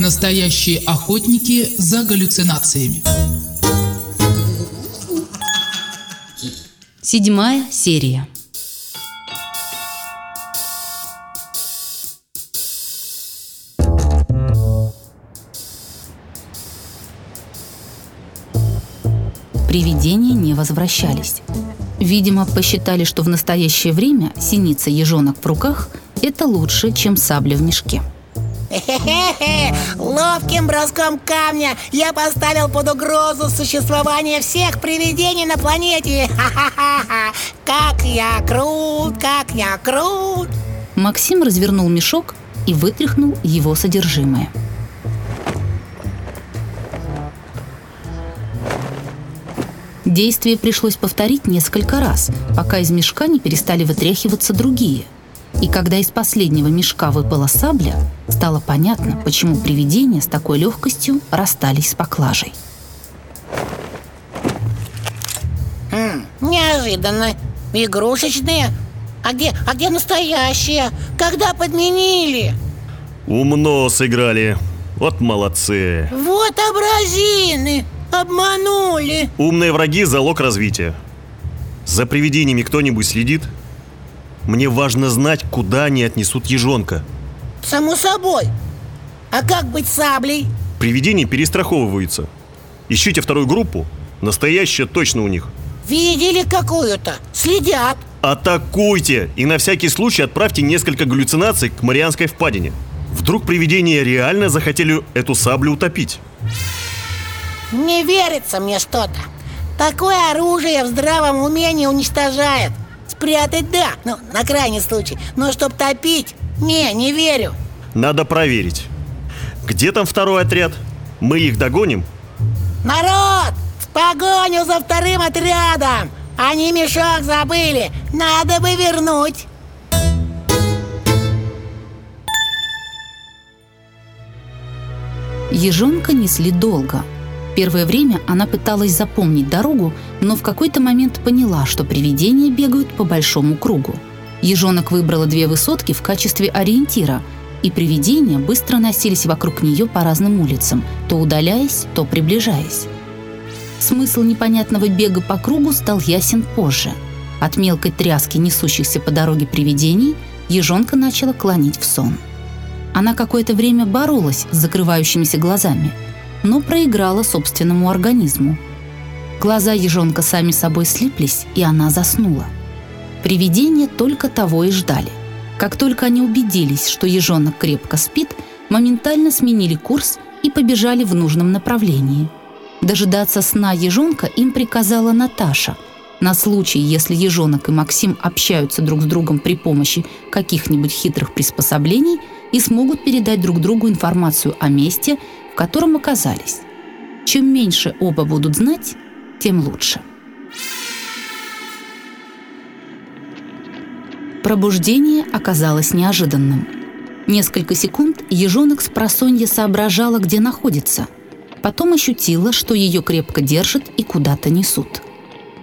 Настоящие охотники за галлюцинациями. Седьмая серия. Привидения не возвращались. Видимо, посчитали, что в настоящее время синица ежонок в руках – это лучше, чем сабля в мешке. Ловким броском камня я поставил под угрозу существование всех привидений на планете! Ха-ха-ха! Как я крут, как я крут! Максим развернул мешок и вытряхнул его содержимое. Действие пришлось повторить несколько раз, пока из мешка не перестали вытряхиваться другие. И когда из последнего мешка выпала сабля, стало понятно, почему привидения с такой легкостью расстались с поклажей. Неожиданно. Игрушечные? А где, а где настоящие? Когда подменили? Умно сыграли. Вот молодцы. Вот образины! Обманули! Умные враги – залог развития. За привидениями кто-нибудь следит? Мне важно знать, куда они отнесут ежонка. Само собой. А как быть саблей? Привидения перестраховываются. Ищите вторую группу, настоящая точно у них. Видели какую-то? Следят. Атакуйте! И на всякий случай отправьте несколько галлюцинаций к Марианской впадине. Вдруг привидения реально захотели эту саблю утопить. Не верится мне что-то. Такое оружие в здравом уме не уничтожает. Спрятать да, ну, на крайний случай. Но чтоб топить, не, не верю. Надо проверить. Где там второй отряд? Мы их догоним? Народ, в погоню за вторым отрядом! Они мешок забыли, надо бы вернуть. Ежонка несли долго. Первое время она пыталась запомнить дорогу, но в какой-то момент поняла, что привидения бегают по большому кругу. Ежонок выбрала две высотки в качестве ориентира, и привидения быстро носились вокруг нее по разным улицам, то удаляясь, то приближаясь. Смысл непонятного бега по кругу стал ясен позже. От мелкой тряски несущихся по дороге привидений ежонка начала клонить в сон. Она какое-то время боролась с закрывающимися глазами, но проиграла собственному организму. Глаза ежонка сами собой слиплись, и она заснула. Привидения только того и ждали. Как только они убедились, что ежонок крепко спит, моментально сменили курс и побежали в нужном направлении. Дожидаться сна ежонка им приказала Наташа – на случай, если ежонок и Максим общаются друг с другом при помощи каких-нибудь хитрых приспособлений и смогут передать друг другу информацию о месте, в котором оказались. Чем меньше оба будут знать, тем лучше. Пробуждение оказалось неожиданным. Несколько секунд ежонок с просонья соображала, где находится. Потом ощутила, что ее крепко держат и куда-то несут.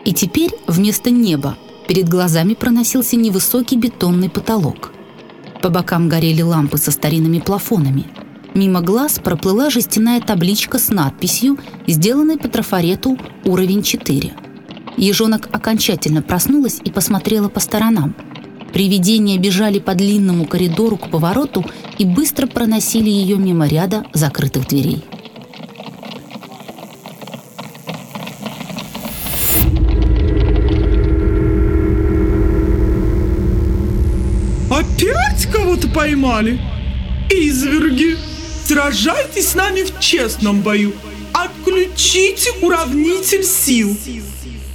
И теперь вместо неба перед глазами проносился невысокий бетонный потолок. По бокам горели лампы со старинными плафонами. Мимо глаз проплыла жестяная табличка с надписью, сделанной по трафарету «Уровень 4». Ежонок окончательно проснулась и посмотрела по сторонам. Привидения бежали по длинному коридору к повороту и быстро проносили ее мимо ряда закрытых дверей. Опять кого-то поймали? Изверги, сражайтесь с нами в честном бою. Отключите уравнитель сил.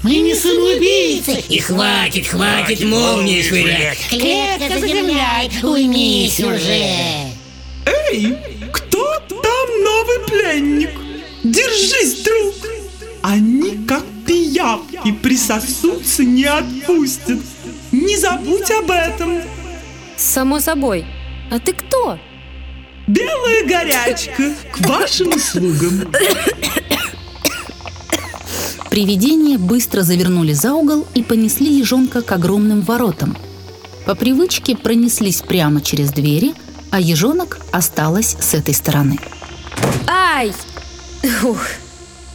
Мы не самоубийцы. И хватит, хватит молнии швырять. Клетка за землей, уймись уже. Эй, кто там новый пленник? Держись, друг. Они как пиявки присосутся, не отпустят. Не забудь об этом. Само собой. А ты кто? Белая горячка к вашим услугам. Привидения быстро завернули за угол и понесли ежонка к огромным воротам. По привычке пронеслись прямо через двери, а ежонок осталась с этой стороны. Ай! Ух,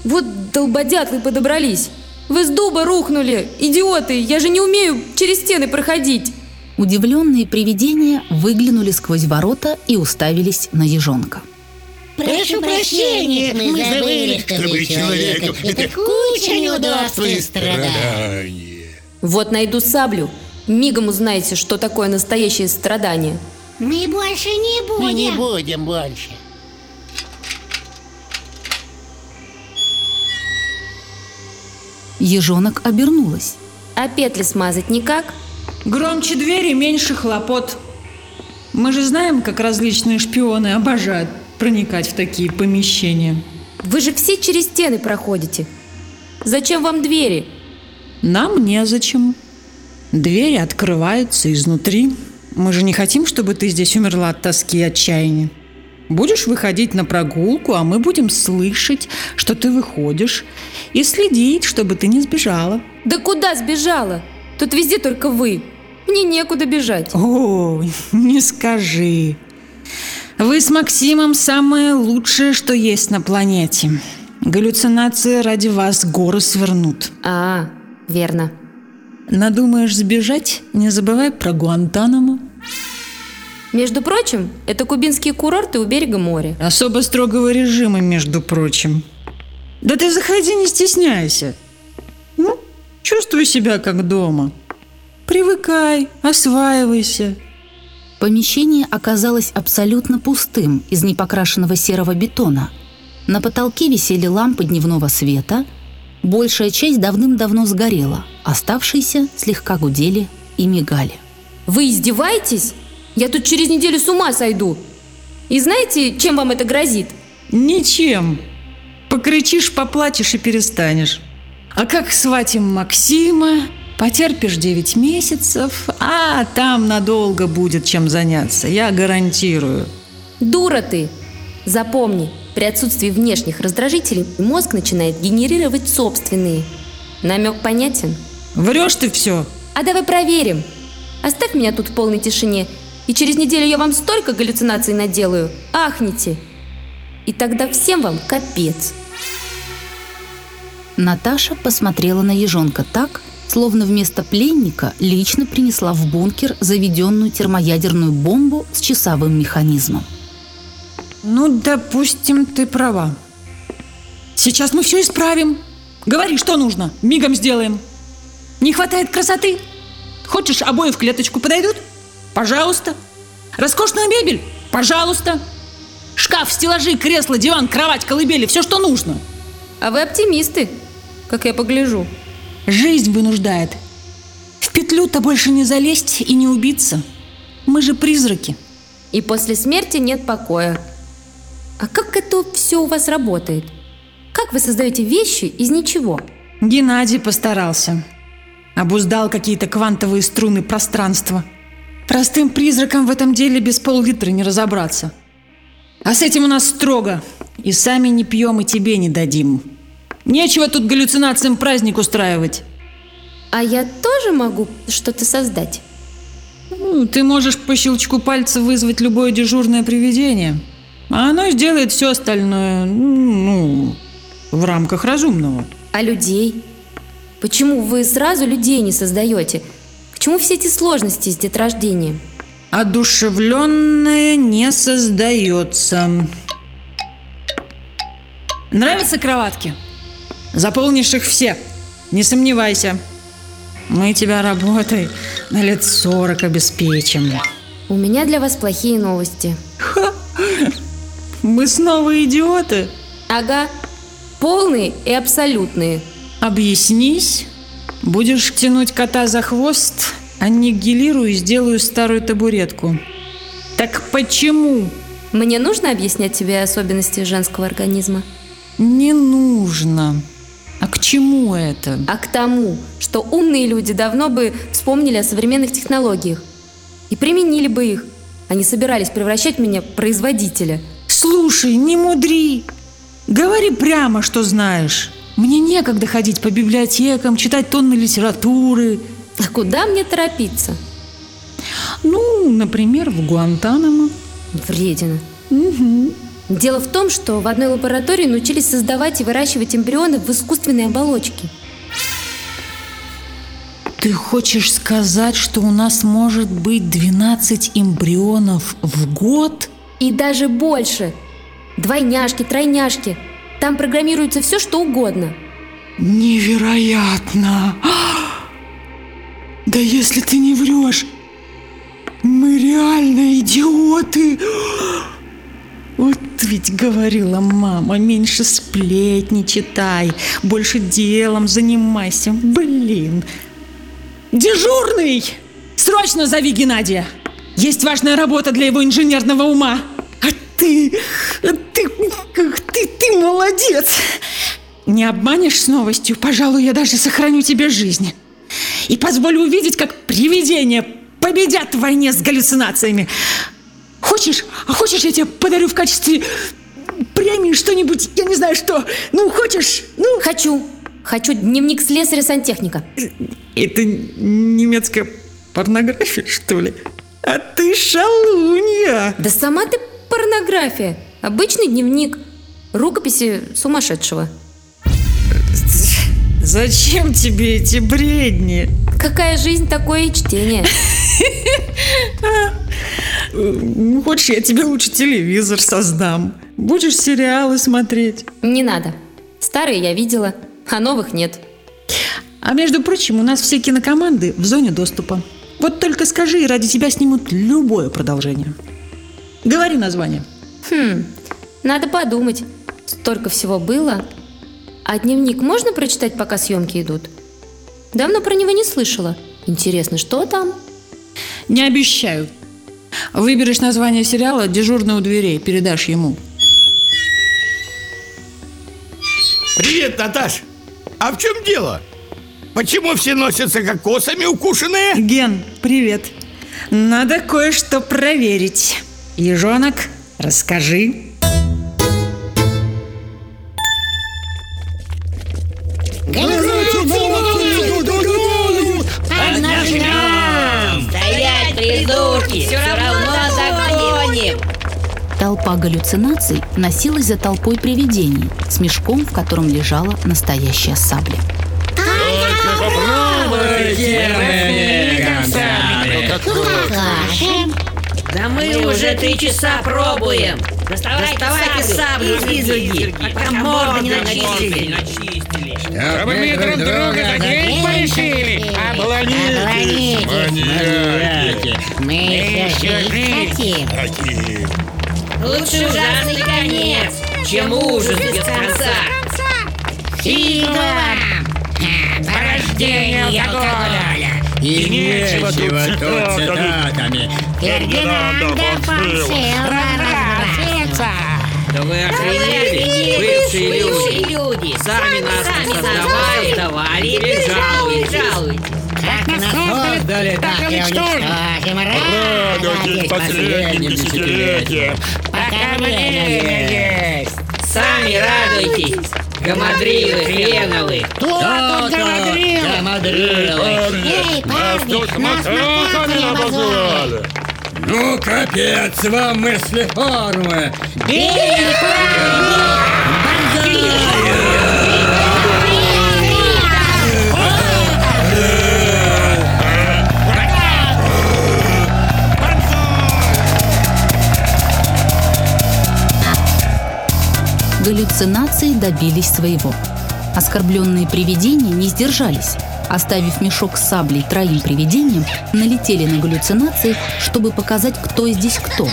вот долбодятлы подобрались. Вы с дуба рухнули, идиоты! Я же не умею через стены проходить. Удивленные привидения выглянули сквозь ворота и уставились на ежонка. Прошу прощения, мы забыли, что вы человек. Это куча неудобств и страданий. Вот найду саблю. Мигом узнаете, что такое настоящее страдание. Мы больше не будем. Мы не будем больше. Ежонок обернулась. А петли смазать никак? Громче двери, меньше хлопот. Мы же знаем, как различные шпионы обожают проникать в такие помещения. Вы же все через стены проходите. Зачем вам двери? Нам незачем. Двери открываются изнутри. Мы же не хотим, чтобы ты здесь умерла от тоски и отчаяния. Будешь выходить на прогулку, а мы будем слышать, что ты выходишь, и следить, чтобы ты не сбежала. Да куда сбежала? Тут везде только вы. Мне некуда бежать. О, не скажи. Вы с Максимом самое лучшее, что есть на планете. Галлюцинации ради вас горы свернут. А, верно. Надумаешь сбежать, не забывай про Гуантанамо. Между прочим, это кубинские курорты у берега моря. Особо строгого режима, между прочим. Да ты заходи, не стесняйся. Чувствуй себя как дома. Привыкай, осваивайся. Помещение оказалось абсолютно пустым из непокрашенного серого бетона. На потолке висели лампы дневного света. Большая часть давным-давно сгорела, оставшиеся слегка гудели и мигали. Вы издеваетесь? Я тут через неделю с ума сойду. И знаете, чем вам это грозит? Ничем. Покричишь, поплачешь и перестанешь. А как сватим Максима, потерпишь 9 месяцев, а там надолго будет чем заняться, я гарантирую. Дура ты! Запомни, при отсутствии внешних раздражителей мозг начинает генерировать собственные. Намек понятен? Врешь ты все. А давай проверим. Оставь меня тут в полной тишине, и через неделю я вам столько галлюцинаций наделаю. Ахните. И тогда всем вам капец. Наташа посмотрела на ежонка так, словно вместо пленника лично принесла в бункер заведенную термоядерную бомбу с часовым механизмом. Ну, допустим, ты права. Сейчас мы все исправим. Говори, что нужно. Мигом сделаем. Не хватает красоты? Хочешь, обои в клеточку подойдут? Пожалуйста. Роскошная мебель? Пожалуйста. Шкаф, стеллажи, кресло, диван, кровать, колыбели, все, что нужно. А вы оптимисты, как я погляжу. Жизнь вынуждает. В петлю-то больше не залезть и не убиться. Мы же призраки. И после смерти нет покоя. А как это все у вас работает? Как вы создаете вещи из ничего? Геннадий постарался. Обуздал какие-то квантовые струны пространства. Простым призракам в этом деле без пол-литра не разобраться. А с этим у нас строго. И сами не пьем, и тебе не дадим. Нечего тут галлюцинациям праздник устраивать. А я тоже могу что-то создать? Ну, ты можешь по щелчку пальца вызвать любое дежурное привидение. А оно сделает все остальное, ну, в рамках разумного. А людей? Почему вы сразу людей не создаете? К чему все эти сложности с деторождением? Одушевленное не создается. Нравятся кроватки? Заполнишь их все. Не сомневайся. Мы тебя работой на лет 40 обеспечим. У меня для вас плохие новости. Мы снова идиоты. Ага, полные и абсолютные. Объяснись. Будешь тянуть кота за хвост, аннигилирую и сделаю старую табуретку. Так почему? Мне нужно объяснять тебе особенности женского организма? Не нужно. А к чему это? А к тому, что умные люди давно бы вспомнили о современных технологиях и применили бы их, не собирались превращать меня в производителя. Слушай, не мудри. Говори прямо, что знаешь. Мне некогда ходить по библиотекам, читать тонны литературы. А куда мне торопиться? Ну, например, в Гуантанамо. Вредина. Угу. Дело в том, что в одной лаборатории научились создавать и выращивать эмбрионы в искусственной оболочке. Ты хочешь сказать, что у нас может быть 12 эмбрионов в год? И даже больше. Двойняшки, тройняшки. Там программируется все, что угодно. Невероятно! Да если ты не врешь, мы реально идиоты! Вот ведь говорила мама, меньше сплетни читай, больше делом занимайся. Блин. Дежурный! Срочно зови Геннадия! Есть важная работа для его инженерного ума. А ты, а ты, ты, ты молодец! Не обманешь с новостью, пожалуй, я даже сохраню тебе жизнь. И позволю увидеть, как привидения победят в войне с галлюцинациями. Хочешь? А хочешь, я тебе подарю в качестве премии что-нибудь, я не знаю что. Ну, хочешь? Ну, Хочу. Хочу дневник слесаря-сантехника. это немецкая порнография, что ли? А ты шалунья. Да сама ты порнография. Обычный дневник. Рукописи сумасшедшего. Зачем тебе эти бредни? Какая жизнь, такое и чтение. Хочешь, я тебе лучше телевизор создам. Будешь сериалы смотреть. Не надо. Старые я видела, а новых нет. А между прочим, у нас все кинокоманды в зоне доступа. Вот только скажи, и ради тебя снимут любое продолжение. Говори название. Хм, надо подумать. Столько всего было. А дневник можно прочитать, пока съемки идут? Давно про него не слышала. Интересно, что там? Не обещаю. Выберешь название сериала «Дежурный у дверей», передашь ему. Привет, Наташ! А в чем дело? Почему все носятся кокосами укушенные? Ген, привет. Надо кое-что проверить. Ежонок, расскажи. Стоять, придурки! Все равно догоним! Толпа галлюцинаций носилась за толпой привидений с мешком, в котором лежала настоящая сабля. Да мы уже три часа пробуем! Доставайте саблю, изверги, пока морды не начистили! Чтобы мы друг друга задеть порешили! Облонитесь, маньяки! Мы еще жить хотим! Лучше ужасный конец, чем ужас без конца! Фига вам! Порождение алкоголя! И нечего тут цитатами! Фердинанда Фонсела Да вы охренели, бывшие люди! Сами нас создавали, создавали, теперь жалуетесь. Создали, так и уничтожим! Радуйтесь последним десятилетиям! Пока время есть! Сами радуйтесь! Гамадрилы, хреновы! Кто тут гамадрилы? Эй, парни, нас макаками обозвали! Ну, капец вам мысли формы! Бей, Галлюцинации добились своего. Оскорбленные привидения не сдержались. Оставив мешок с саблей троим привидениям, налетели на галлюцинации, чтобы показать, кто здесь кто.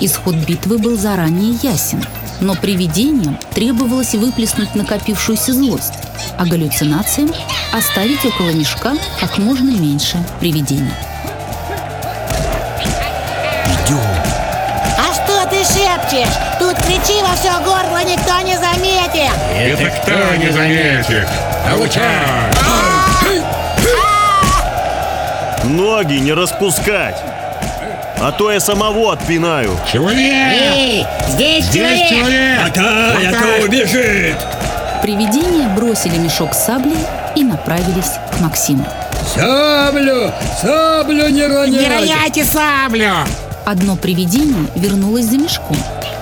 Исход битвы был заранее ясен, но привидениям требовалось выплеснуть накопившуюся злость, а галлюцинациям оставить около мешка как можно меньше привидений. А что ты шепчешь? Тут кричи во все горло, никто не заметит. Это кто не заметит? Получай! Ноги не распускать! А то я самого отпинаю. Человек! Эй, здесь Здесь человек! человек! А то, а то убежит! Привидения бросили мешок с саблей и направились к Максиму. Саблю! Саблю не Не роняйте! роняйте саблю. Одно привидение вернулось за мешком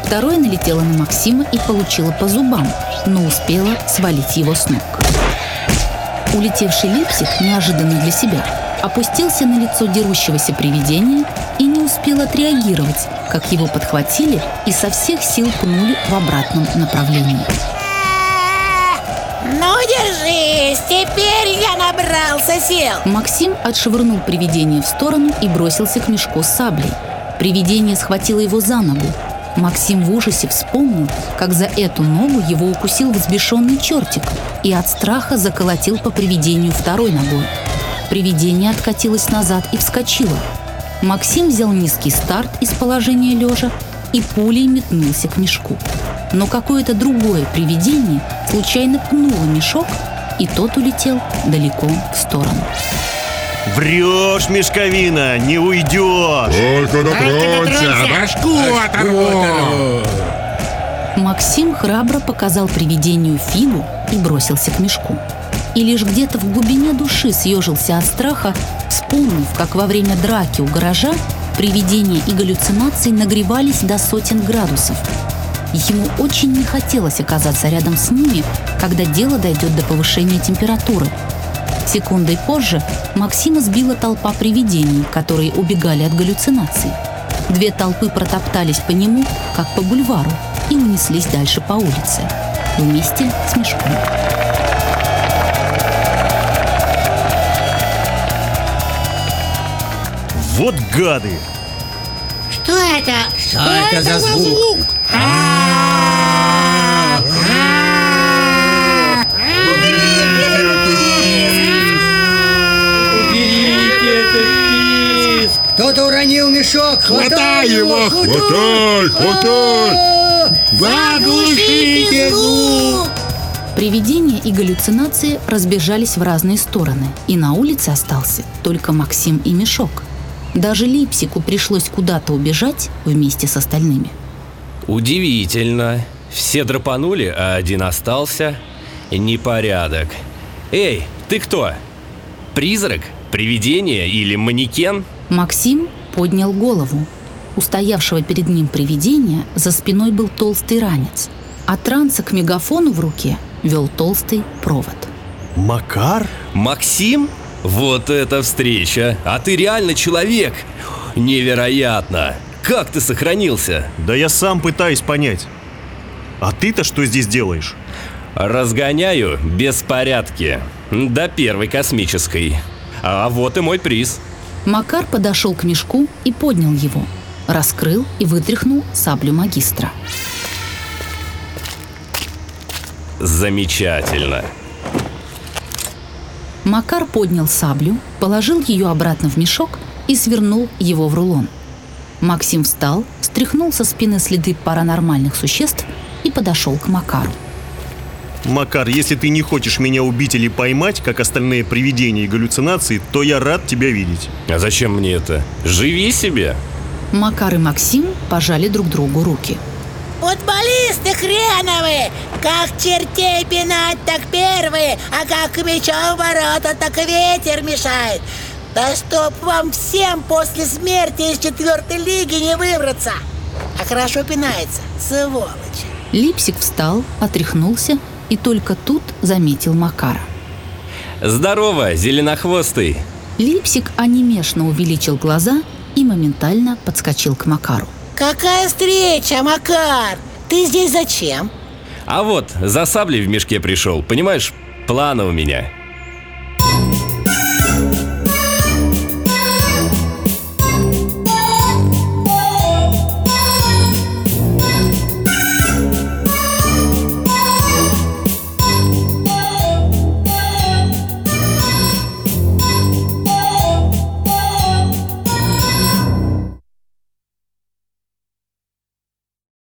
Второе налетело на Максима и получило по зубам, но успела свалить его с ног. Улетевший липсик, неожиданно для себя, опустился на лицо дерущегося привидения и не успел отреагировать, как его подхватили и со всех сил пнули в обратном направлении. Ну, держись, теперь я набрался сил. Максим отшвырнул привидение в сторону и бросился к мешку с саблей. Привидение схватило его за ногу. Максим в ужасе вспомнил, как за эту ногу его укусил взбешенный чертик и от страха заколотил по привидению второй ногой. Привидение откатилось назад и вскочило. Максим взял низкий старт из положения лежа и пулей метнулся к мешку. Но какое-то другое привидение случайно пнуло мешок, и тот улетел далеко в сторону. Врешь, мешковина, не уйдешь. Только дотронься, башку оторву! Максим храбро показал привидению фигу и бросился к мешку. И лишь где-то в глубине души съежился от страха, вспомнив, как во время драки у гаража привидения и галлюцинации нагревались до сотен градусов. Ему очень не хотелось оказаться рядом с ними, когда дело дойдет до повышения температуры. Секундой позже Максима сбила толпа привидений, которые убегали от галлюцинаций. Две толпы протоптались по нему, как по бульвару, и унеслись дальше по улице, вместе с мешком. Вот гады. Что это? Что это за звук? Кто-то уронил мешок. Хватай его! Хватай! Хватай! Заглушите звук! Привидения и галлюцинации разбежались в разные стороны, и на улице остался только Максим и Мешок. Даже Липсику пришлось куда-то убежать вместе с остальными. Удивительно. Все драпанули, а один остался. Непорядок. Эй, ты кто? Призрак? Привидение или манекен? Максим поднял голову. У стоявшего перед ним привидения за спиной был толстый ранец, а транса к мегафону в руке вел толстый провод. Макар? Максим? Вот это встреча! А ты реально человек! Невероятно! Как ты сохранился? Да я сам пытаюсь понять. А ты-то что здесь делаешь? Разгоняю беспорядки. До первой космической. А вот и мой приз. Макар подошел к мешку и поднял его, раскрыл и вытряхнул саблю магистра. Замечательно. Макар поднял саблю, положил ее обратно в мешок и свернул его в рулон. Максим встал, стряхнул со спины следы паранормальных существ и подошел к Макару. Макар, если ты не хочешь меня убить или поймать, как остальные привидения и галлюцинации, то я рад тебя видеть. А зачем мне это? Живи себе. Макар и Максим пожали друг другу руки. Футболисты хреновые! Как чертей пинать, так первые, а как мячом в ворота, так ветер мешает. Да чтоб вам всем после смерти из четвертой лиги не выбраться! А хорошо пинается, сволочь. Липсик встал, отряхнулся и только тут заметил Макара. Здорово, зеленохвостый. Липсик онемешно увеличил глаза и моментально подскочил к Макару. Какая встреча, Макар! Ты здесь зачем? А вот, за саблей в мешке пришел, понимаешь? Планы у меня.